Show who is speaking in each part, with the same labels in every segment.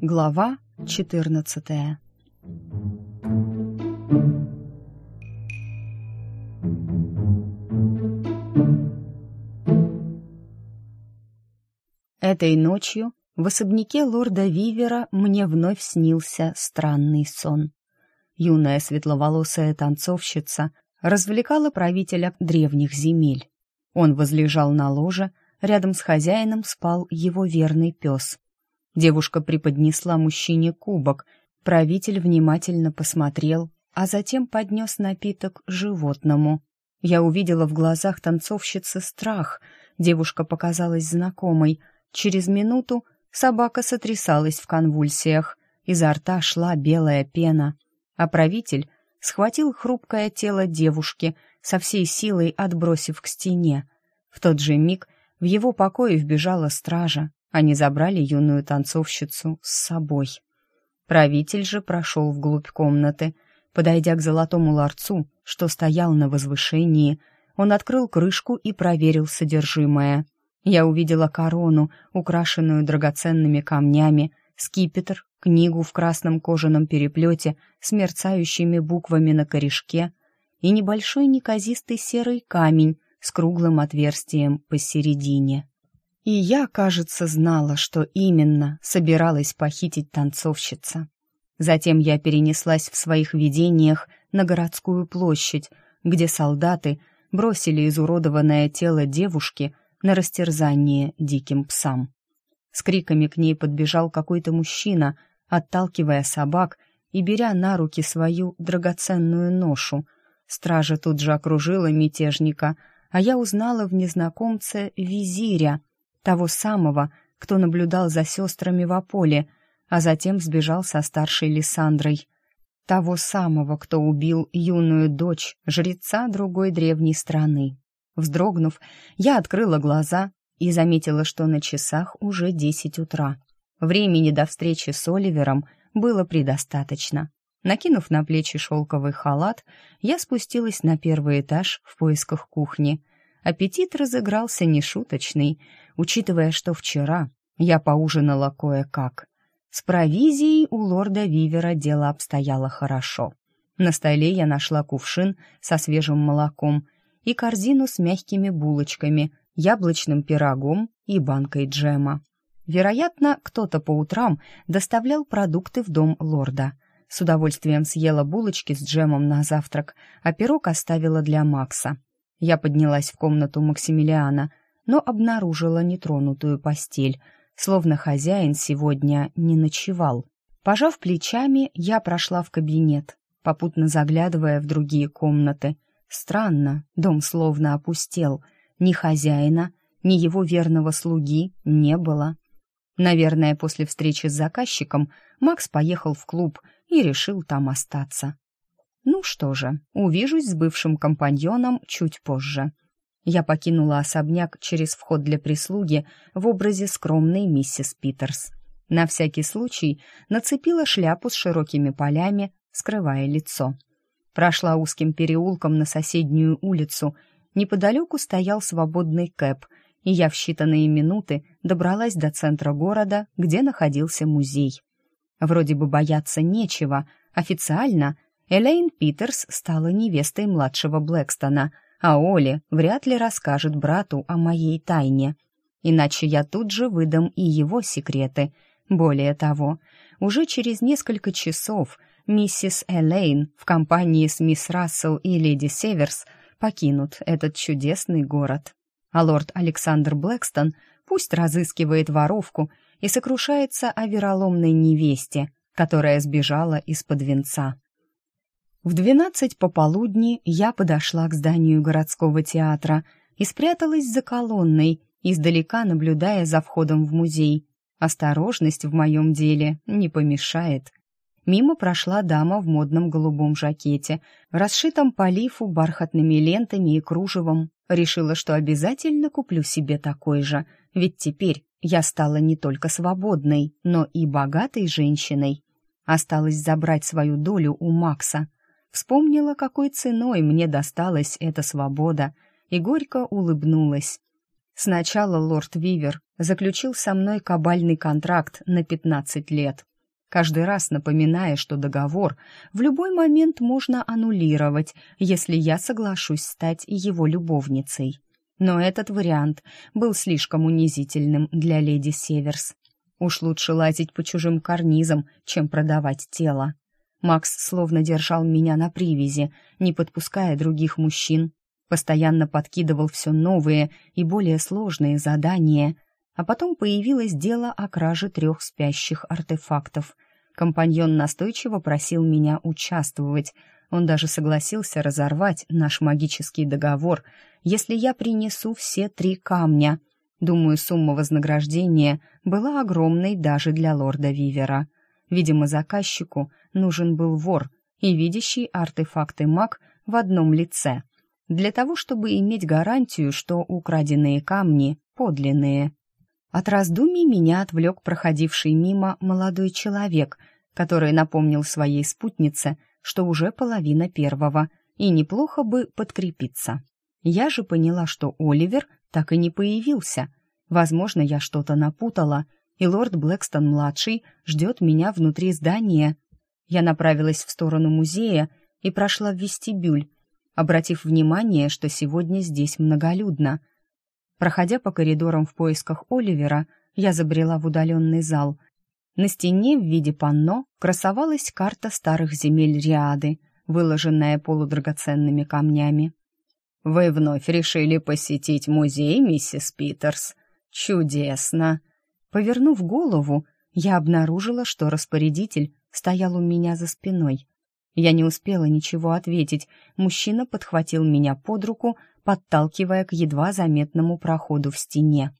Speaker 1: Глава четырнадцатая Этой ночью в особняке лорда Вивера мне вновь снился странный сон. Юная светловолосая танцовщица развлекала правителя древних земель. Он возлежал на ложе, рядом с хозяином спал его верный пес. Девушка преподнесла мужчине кубок, правитель внимательно посмотрел, а затем поднес напиток животному. Я увидела в глазах танцовщицы страх, девушка показалась знакомой — Через минуту собака сотрясалась в конвульсиях, изо рта шла белая пена, а правитель схватил хрупкое тело девушки, со всей силой отбросив к стене. В тот же миг в его покое вбежала стража, они забрали юную танцовщицу с собой. Правитель же прошел вглубь комнаты. Подойдя к золотому ларцу, что стоял на возвышении, он открыл крышку и проверил содержимое. Я увидела корону, украшенную драгоценными камнями, скипетр, книгу в красном кожаном переплете с мерцающими буквами на корешке и небольшой неказистый серый камень с круглым отверстием посередине. И я, кажется, знала, что именно собиралась похитить танцовщица. Затем я перенеслась в своих видениях на городскую площадь, где солдаты бросили изуродованное тело девушки на растерзание диким псам. С криками к ней подбежал какой-то мужчина, отталкивая собак и беря на руки свою драгоценную ношу. Стража тут же окружила мятежника, а я узнала в незнакомце визиря, того самого, кто наблюдал за сестрами в Аполе, а затем сбежал со старшей Лиссандрой. Того самого, кто убил юную дочь жреца другой древней страны. Вздрогнув, я открыла глаза и заметила, что на часах уже десять утра. Времени до встречи с Оливером было предостаточно. Накинув на плечи шелковый халат, я спустилась на первый этаж в поисках кухни. Аппетит разыгрался нешуточный, учитывая, что вчера я поужинала кое-как. С провизией у лорда Вивера дело обстояло хорошо. На столе я нашла кувшин со свежим молоком и корзину с мягкими булочками, яблочным пирогом и банкой джема. Вероятно, кто-то по утрам доставлял продукты в дом лорда. С удовольствием съела булочки с джемом на завтрак, а пирог оставила для Макса. Я поднялась в комнату Максимилиана, но обнаружила нетронутую постель, словно хозяин сегодня не ночевал. Пожав плечами, я прошла в кабинет, попутно заглядывая в другие комнаты — Странно, дом словно опустел. Ни хозяина, ни его верного слуги не было. Наверное, после встречи с заказчиком Макс поехал в клуб и решил там остаться. Ну что же, увижусь с бывшим компаньоном чуть позже. Я покинула особняк через вход для прислуги в образе скромной миссис Питерс. На всякий случай нацепила шляпу с широкими полями, скрывая лицо. Прошла узким переулком на соседнюю улицу. Неподалеку стоял свободный кэп, и я в считанные минуты добралась до центра города, где находился музей. Вроде бы бояться нечего. Официально Элейн Питерс стала невестой младшего Блэкстона, а Оли вряд ли расскажет брату о моей тайне. Иначе я тут же выдам и его секреты. Более того, уже через несколько часов — миссис Элейн в компании с мисс Рассел и леди Северс покинут этот чудесный город. А лорд Александр Блэкстон пусть разыскивает воровку и сокрушается о вероломной невесте, которая сбежала из-под венца. В двенадцать пополудни я подошла к зданию городского театра и спряталась за колонной, издалека наблюдая за входом в музей. Осторожность в моем деле не помешает. Мимо прошла дама в модном голубом жакете, расшитом по лифу бархатными лентами и кружевом. Решила, что обязательно куплю себе такой же, ведь теперь я стала не только свободной, но и богатой женщиной. Осталось забрать свою долю у Макса. Вспомнила, какой ценой мне досталась эта свобода, и горько улыбнулась. Сначала лорд Вивер заключил со мной кабальный контракт на 15 лет, каждый раз напоминая, что договор в любой момент можно аннулировать, если я соглашусь стать его любовницей. Но этот вариант был слишком унизительным для леди Северс. Уж лучше лазить по чужим карнизам, чем продавать тело. Макс словно держал меня на привязи, не подпуская других мужчин, постоянно подкидывал все новые и более сложные задания, а потом появилось дело о краже трех спящих артефактов. Компаньон настойчиво просил меня участвовать, он даже согласился разорвать наш магический договор, если я принесу все три камня. Думаю, сумма вознаграждения была огромной даже для лорда Вивера. Видимо, заказчику нужен был вор и видящий артефакты маг в одном лице для того, чтобы иметь гарантию, что украденные камни подлинные. От раздумий меня отвлек проходивший мимо молодой человек, который напомнил своей спутнице, что уже половина первого, и неплохо бы подкрепиться. Я же поняла, что Оливер так и не появился. Возможно, я что-то напутала, и лорд Блэкстон-младший ждет меня внутри здания. Я направилась в сторону музея и прошла в вестибюль, обратив внимание, что сегодня здесь многолюдно. Проходя по коридорам в поисках Оливера, я забрела в удаленный зал. На стене в виде панно красовалась карта старых земель Риады, выложенная полудрагоценными камнями. «Вы вновь решили посетить музей, миссис Питерс? Чудесно!» Повернув голову, я обнаружила, что распорядитель стоял у меня за спиной. Я не успела ничего ответить. Мужчина подхватил меня под руку, подталкивая к едва заметному проходу в стене.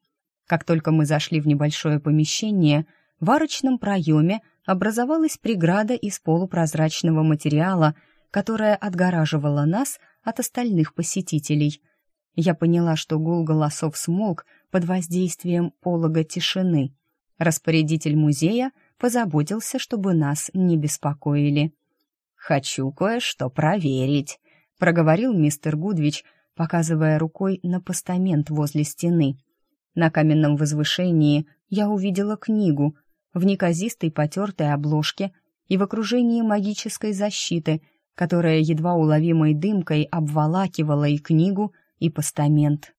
Speaker 1: Как только мы зашли в небольшое помещение, в арочном проеме образовалась преграда из полупрозрачного материала, которая отгораживала нас от остальных посетителей. Я поняла, что гул голосов смолк под воздействием полога тишины. Распорядитель музея позаботился, чтобы нас не беспокоили. «Хочу кое-что проверить», — проговорил мистер Гудвич, показывая рукой на постамент возле стены. На каменном возвышении я увидела книгу в неказистой потертой обложке и в окружении магической защиты, которая едва уловимой дымкой обволакивала и книгу, и постамент.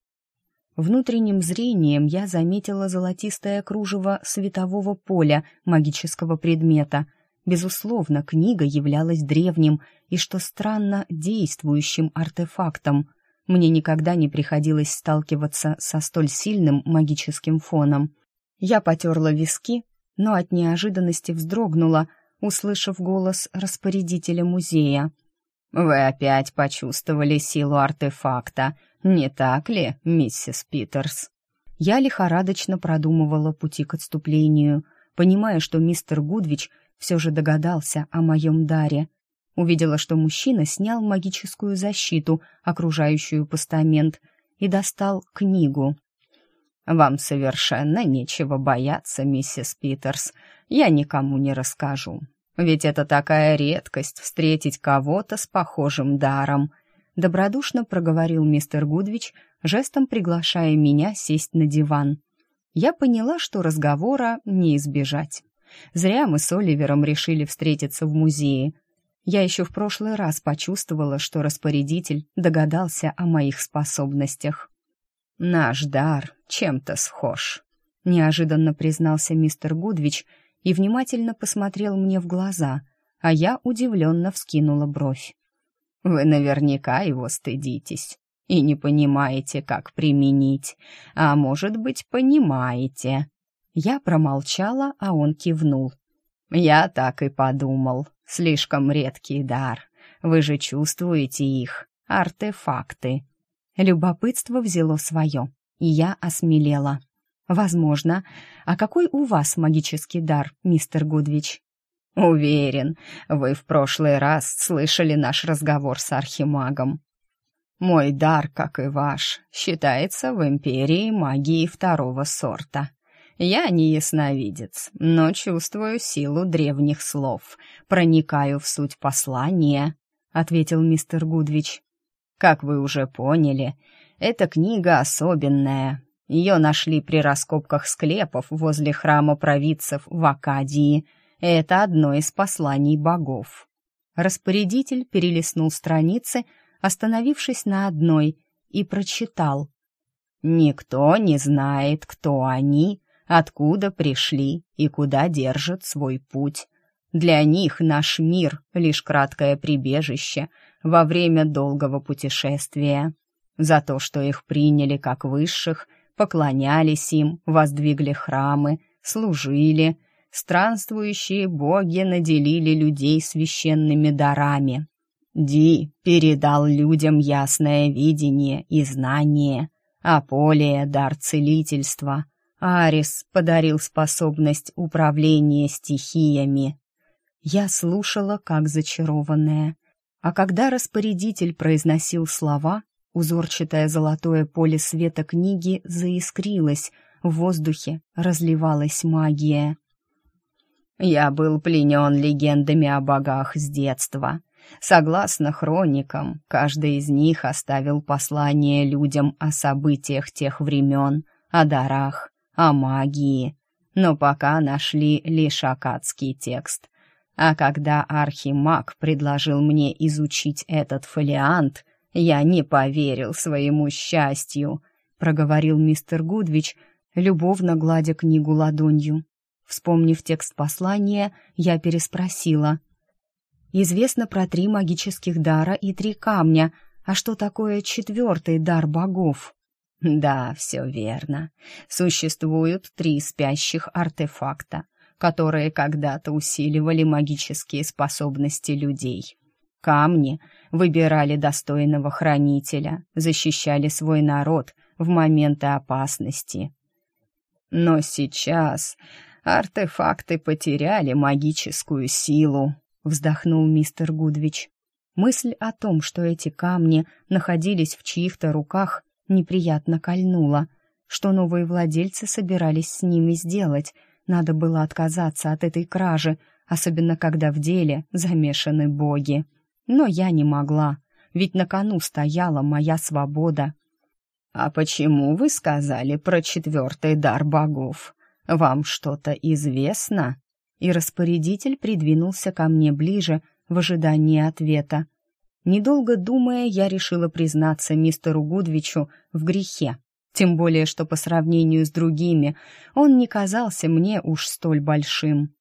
Speaker 1: Внутренним зрением я заметила золотистое кружево светового поля магического предмета — Безусловно, книга являлась древним и, что странно, действующим артефактом. Мне никогда не приходилось сталкиваться со столь сильным магическим фоном. Я потерла виски, но от неожиданности вздрогнула, услышав голос распорядителя музея. «Вы опять почувствовали силу артефакта, не так ли, миссис Питерс?» Я лихорадочно продумывала пути к отступлению, понимая, что мистер Гудвич — все же догадался о моем даре. Увидела, что мужчина снял магическую защиту, окружающую постамент, и достал книгу. «Вам совершенно нечего бояться, миссис Питерс. Я никому не расскажу. Ведь это такая редкость встретить кого-то с похожим даром», — добродушно проговорил мистер Гудвич, жестом приглашая меня сесть на диван. Я поняла, что разговора не избежать. Зря мы с Оливером решили встретиться в музее. Я еще в прошлый раз почувствовала, что распорядитель догадался о моих способностях. «Наш дар чем-то схож», — неожиданно признался мистер Гудвич и внимательно посмотрел мне в глаза, а я удивленно вскинула бровь. «Вы наверняка его стыдитесь и не понимаете, как применить, а может быть, понимаете», я промолчала, а он кивнул. «Я так и подумал. Слишком редкий дар. Вы же чувствуете их. Артефакты». Любопытство взяло свое, и я осмелела. «Возможно. А какой у вас магический дар, мистер Гудвич?» «Уверен, вы в прошлый раз слышали наш разговор с архимагом. Мой дар, как и ваш, считается в Империи магией второго сорта. Я не ясновидец, но чувствую силу древних слов, проникаю в суть послания», — ответил мистер Гудвич. «Как вы уже поняли, эта книга особенная, Ее нашли при раскопках склепов возле храма провидцев в Акадии. Это одно из посланий богов. Распорядитель перелистнул страницы, остановившись на одной, и прочитал. «Никто не знает, кто они, откуда пришли и куда держат свой путь. Для них наш мир — лишь краткое прибежище во время долгого путешествия. За то, что их приняли как высших, поклонялись им, воздвигли храмы, служили, странствующие боги наделили людей священными дарами. Ди передал людям ясное видение и знание, Аполия — дар целительства, Арис подарил способность управления стихиями. Я слушала, как зачарованная. А когда распорядитель произносил слова, узорчатое золотое поле света книги заискрилось, в воздухе разливалась магия. «Я был пленен легендами о богах с детства. Согласно хроникам, каждый из них оставил послание людям о событиях тех времен, о дарах, о магии. Но пока нашли лишь акадский текст, а когда архимаг предложил мне изучить этот фолиант, я не поверил своему счастью, проговорил мистер Гудвич, любовно гладя книгу ладонью. Вспомнив текст послания, я переспросила. «Известно про три магических дара и три камня. А что такое четвертый дар богов?» «Да, все верно. Существуют три спящих артефакта которые когда-то усиливали магические способности людей. Камни выбирали достойного хранителя, защищали свой народ в моменты опасности. Но сейчас артефакты потеряли магическую силу, вздохнул мистер Гудвич. Мысль о том, что эти камни находились в чьих-то руках, неприятно кольнула. Что новые владельцы собирались с ними сделать — надо было отказаться от этой кражи, особенно когда в деле замешаны боги. Но я не могла, ведь на кону стояла моя свобода. «А почему вы сказали про четвертый дар богов? Вам что-то известно?» И распорядитель придвинулся ко мне ближе в ожидании ответа. Недолго думая, я решила признаться мистеру Гудвичу в грехе тем более, что по сравнению с другими он не казался мне уж столь большим.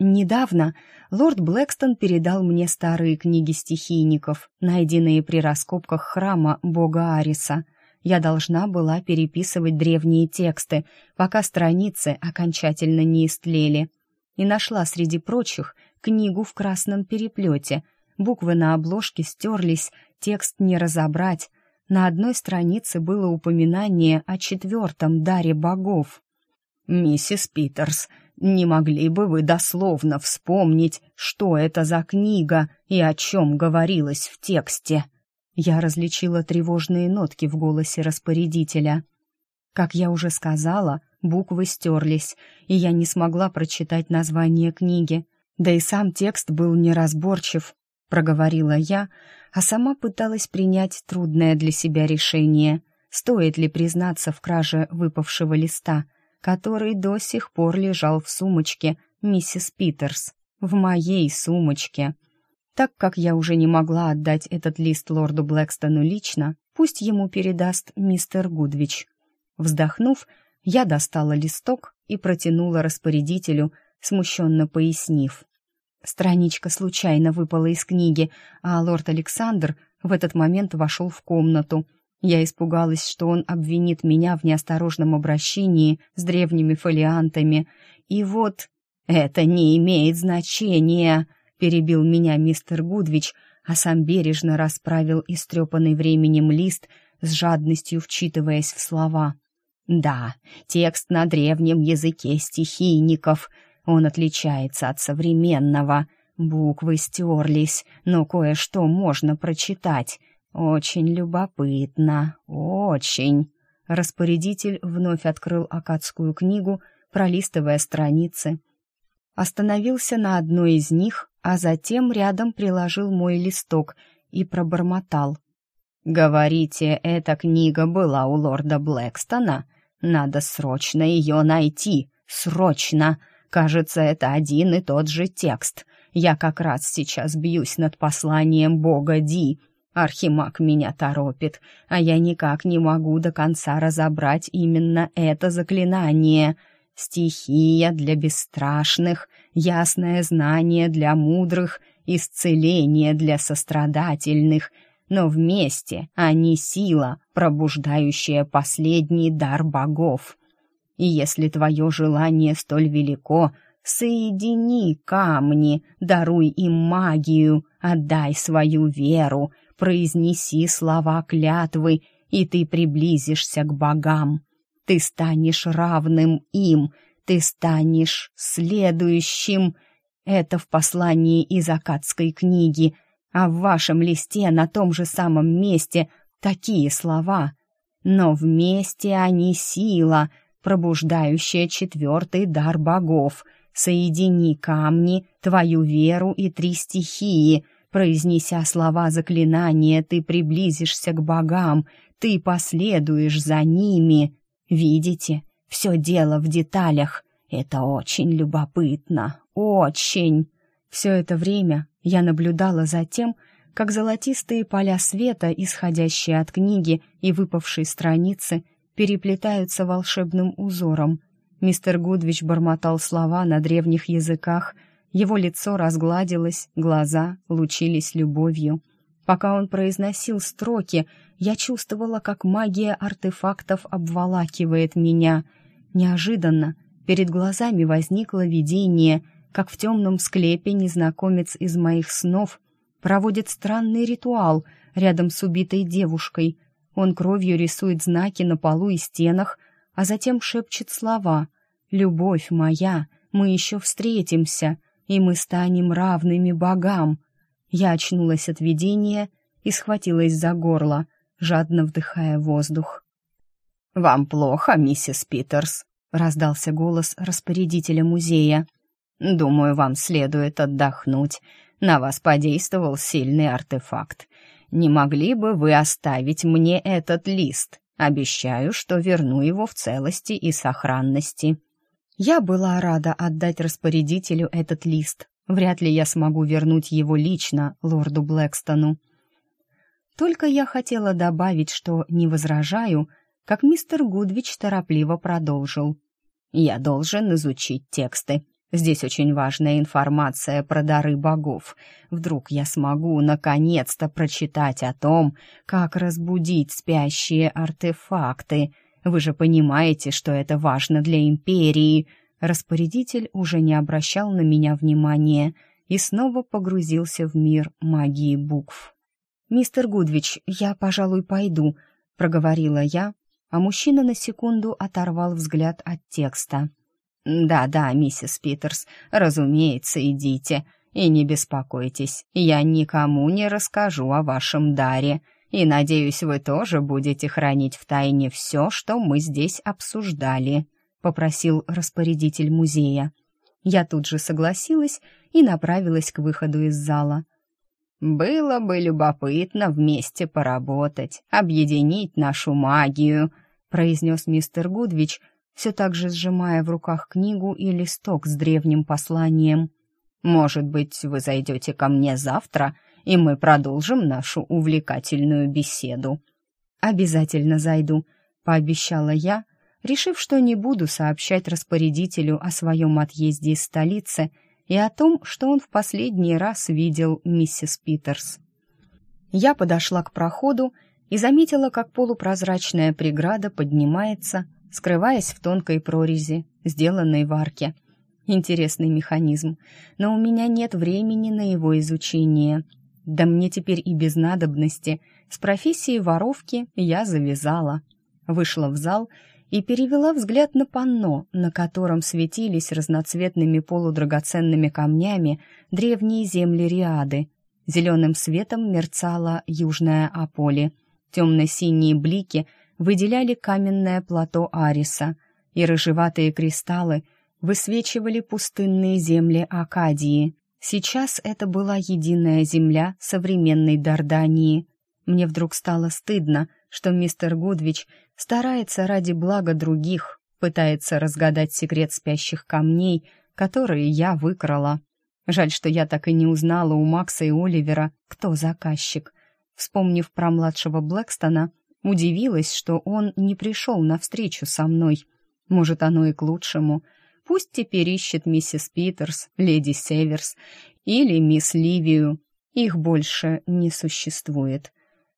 Speaker 1: Недавно лорд Блэкстон передал мне старые книги стихийников, найденные при раскопках храма бога Ариса. Я должна была переписывать древние тексты, пока страницы окончательно не истлели. И нашла среди прочих книгу в красном переплете. Буквы на обложке стерлись, текст не разобрать, на одной странице было упоминание о четвертом даре богов. «Миссис Питерс, не могли бы вы дословно вспомнить, что это за книга и о чем говорилось в тексте?» Я различила тревожные нотки в голосе распорядителя. Как я уже сказала, буквы стерлись, и я не смогла прочитать название книги. Да и сам текст был неразборчив, проговорила я, а сама пыталась принять трудное для себя решение, стоит ли признаться в краже выпавшего листа, который до сих пор лежал в сумочке миссис Питерс, в моей сумочке. Так как я уже не могла отдать этот лист лорду Блэкстону лично, пусть ему передаст мистер Гудвич. Вздохнув, я достала листок и протянула распорядителю, смущенно пояснив. Страничка случайно выпала из книги, а лорд Александр в этот момент вошел в комнату. Я испугалась, что он обвинит меня в неосторожном обращении с древними фолиантами. И вот... «Это не имеет значения», — перебил меня мистер Гудвич, а сам бережно расправил истрепанный временем лист, с жадностью вчитываясь в слова. «Да, текст на древнем языке стихийников», он отличается от современного. Буквы стерлись, но кое-что можно прочитать. Очень любопытно, очень. Распорядитель вновь открыл акадскую книгу, пролистывая страницы. Остановился на одной из них, а затем рядом приложил мой листок и пробормотал. «Говорите, эта книга была у лорда Блэкстона? Надо срочно ее найти. Срочно! Кажется, это один и тот же текст. Я как раз сейчас бьюсь над посланием бога Ди. Архимаг меня торопит, а я никак не могу до конца разобрать именно это заклинание. Стихия для бесстрашных, ясное знание для мудрых, исцеление для сострадательных — но вместе они сила, пробуждающая последний дар богов. И если твое желание столь велико, соедини камни, даруй им магию, отдай свою веру, произнеси слова клятвы, и ты приблизишься к богам. Ты станешь равным им, ты станешь следующим. Это в послании из Акадской книги — а в вашем листе на том же самом месте такие слова. Но вместе они сила, пробуждающая четвертый дар богов. Соедини камни, твою веру и три стихии. Произнеся слова заклинания, ты приблизишься к богам, ты последуешь за ними. Видите, все дело в деталях. Это очень любопытно, очень. Все это время я наблюдала за тем, как золотистые поля света, исходящие от книги и выпавшей страницы, переплетаются волшебным узором. Мистер Гудвич бормотал слова на древних языках, его лицо разгладилось, глаза лучились любовью. Пока он произносил строки, я чувствовала, как магия артефактов обволакивает меня. Неожиданно перед глазами возникло видение — как в темном склепе незнакомец из моих снов проводит странный ритуал рядом с убитой девушкой. Он кровью рисует знаки на полу и стенах, а затем шепчет слова «Любовь моя, мы еще встретимся, и мы станем равными богам». Я очнулась от видения и схватилась за горло, жадно вдыхая воздух. «Вам плохо, миссис Питерс?» — раздался голос распорядителя музея. Думаю, вам следует отдохнуть. На вас подействовал сильный артефакт. Не могли бы вы оставить мне этот лист? Обещаю, что верну его в целости и сохранности. Я была рада отдать распорядителю этот лист. Вряд ли я смогу вернуть его лично лорду Блэкстону. Только я хотела добавить, что не возражаю, как мистер Гудвич торопливо продолжил. «Я должен изучить тексты, Здесь очень важная информация про дары богов. Вдруг я смогу наконец-то прочитать о том, как разбудить спящие артефакты. Вы же понимаете, что это важно для империи. Распорядитель уже не обращал на меня внимания и снова погрузился в мир магии букв. «Мистер Гудвич, я, пожалуй, пойду», — проговорила я, а мужчина на секунду оторвал взгляд от текста. «Да-да, миссис Питерс, разумеется, идите. И не беспокойтесь, я никому не расскажу о вашем даре. И, надеюсь, вы тоже будете хранить в тайне все, что мы здесь обсуждали», — попросил распорядитель музея. Я тут же согласилась и направилась к выходу из зала. «Было бы любопытно вместе поработать, объединить нашу магию», — произнес мистер Гудвич, — все так же сжимая в руках книгу и листок с древним посланием. «Может быть, вы зайдете ко мне завтра, и мы продолжим нашу увлекательную беседу?» «Обязательно зайду», — пообещала я, решив, что не буду сообщать распорядителю о своем отъезде из столицы и о том, что он в последний раз видел миссис Питерс. Я подошла к проходу и заметила, как полупрозрачная преграда поднимается, скрываясь в тонкой прорези, сделанной в арке. Интересный механизм, но у меня нет времени на его изучение. Да мне теперь и без надобности. С профессией воровки я завязала. Вышла в зал и перевела взгляд на панно, на котором светились разноцветными полудрагоценными камнями древние земли Риады. Зеленым светом мерцала южная Аполи. Темно-синие блики выделяли каменное плато Ариса, и рыжеватые кристаллы высвечивали пустынные земли Акадии. Сейчас это была единая земля современной Дардании. Мне вдруг стало стыдно, что мистер Гудвич старается ради блага других, пытается разгадать секрет спящих камней, которые я выкрала. Жаль, что я так и не узнала у Макса и Оливера, кто заказчик. Вспомнив про младшего Блэкстона, удивилась, что он не пришел навстречу со мной. Может, оно и к лучшему. Пусть теперь ищет миссис Питерс, леди Северс или мисс Ливию. Их больше не существует.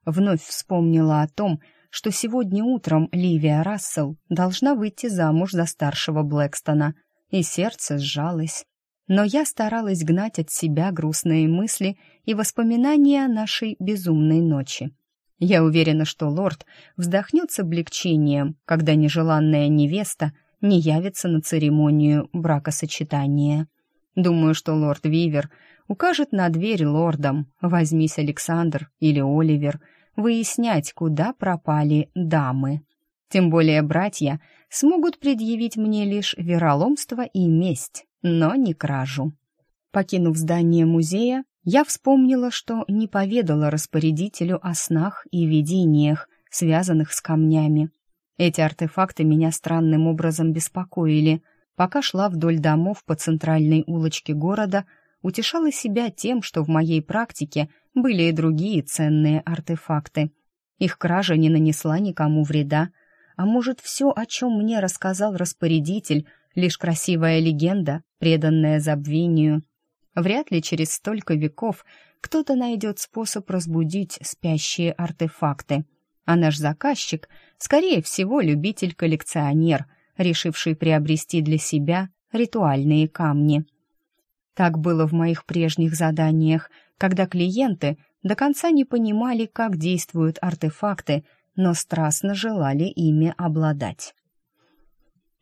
Speaker 1: Вновь вспомнила о том, что сегодня утром Ливия Рассел должна выйти замуж за старшего Блэкстона, и сердце сжалось. Но я старалась гнать от себя грустные мысли и воспоминания нашей безумной ночи. Я уверена, что лорд вздохнет с облегчением, когда нежеланная невеста не явится на церемонию бракосочетания. Думаю, что лорд Вивер укажет на дверь лордам «Возьмись, Александр» или «Оливер», выяснять, куда пропали дамы. Тем более братья смогут предъявить мне лишь вероломство и месть, но не кражу. Покинув здание музея, я вспомнила, что не поведала распорядителю о снах и видениях, связанных с камнями. Эти артефакты меня странным образом беспокоили. Пока шла вдоль домов по центральной улочке города, утешала себя тем, что в моей практике были и другие ценные артефакты. Их кража не нанесла никому вреда. А может, все, о чем мне рассказал распорядитель, лишь красивая легенда, преданная забвению. Вряд ли через столько веков кто-то найдет способ разбудить спящие артефакты. А наш заказчик, скорее всего, любитель-коллекционер, решивший приобрести для себя ритуальные камни. Так было в моих прежних заданиях, когда клиенты до конца не понимали, как действуют артефакты, но страстно желали ими обладать.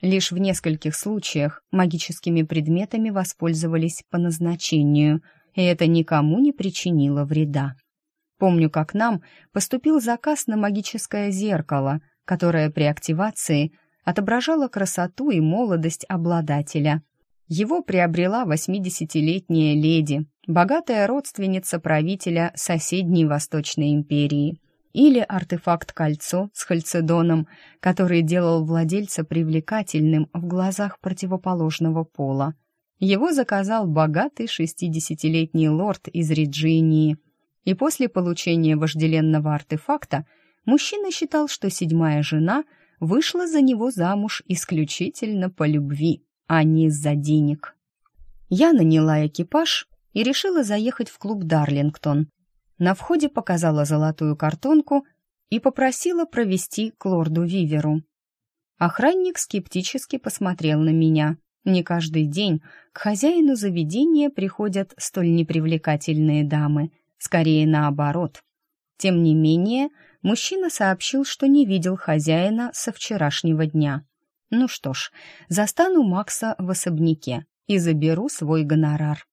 Speaker 1: Лишь в нескольких случаях магическими предметами воспользовались по назначению, и это никому не причинило вреда. Помню, как нам поступил заказ на магическое зеркало, которое при активации отображало красоту и молодость обладателя. Его приобрела 80-летняя леди, богатая родственница правителя соседней Восточной империи или артефакт-кольцо с хальцедоном, который делал владельца привлекательным в глазах противоположного пола. Его заказал богатый шестидесятилетний лорд из Риджинии, и после получения вожделенного артефакта мужчина считал, что седьмая жена вышла за него замуж исключительно по любви, а не из-за денег. Я наняла экипаж и решила заехать в клуб «Дарлингтон», на входе показала золотую картонку и попросила провести к лорду Виверу. Охранник скептически посмотрел на меня. Не каждый день к хозяину заведения приходят столь непривлекательные дамы, скорее наоборот. Тем не менее, мужчина сообщил, что не видел хозяина со вчерашнего дня. Ну что ж, застану Макса в особняке и заберу свой гонорар.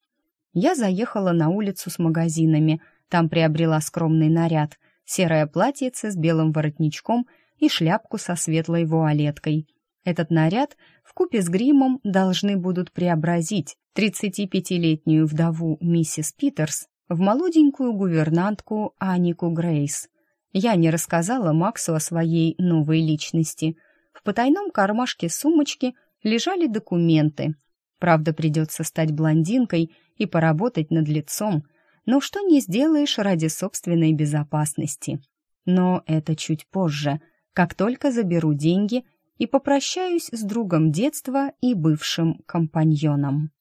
Speaker 1: Я заехала на улицу с магазинами – там приобрела скромный наряд, серое платьице с белым воротничком и шляпку со светлой вуалеткой. Этот наряд в купе с гримом должны будут преобразить 35-летнюю вдову миссис Питерс в молоденькую гувернантку Анику Грейс. Я не рассказала Максу о своей новой личности. В потайном кармашке сумочки лежали документы. Правда, придется стать блондинкой и поработать над лицом – но что не сделаешь ради собственной безопасности. Но это чуть позже, как только заберу деньги и попрощаюсь с другом детства и бывшим компаньоном.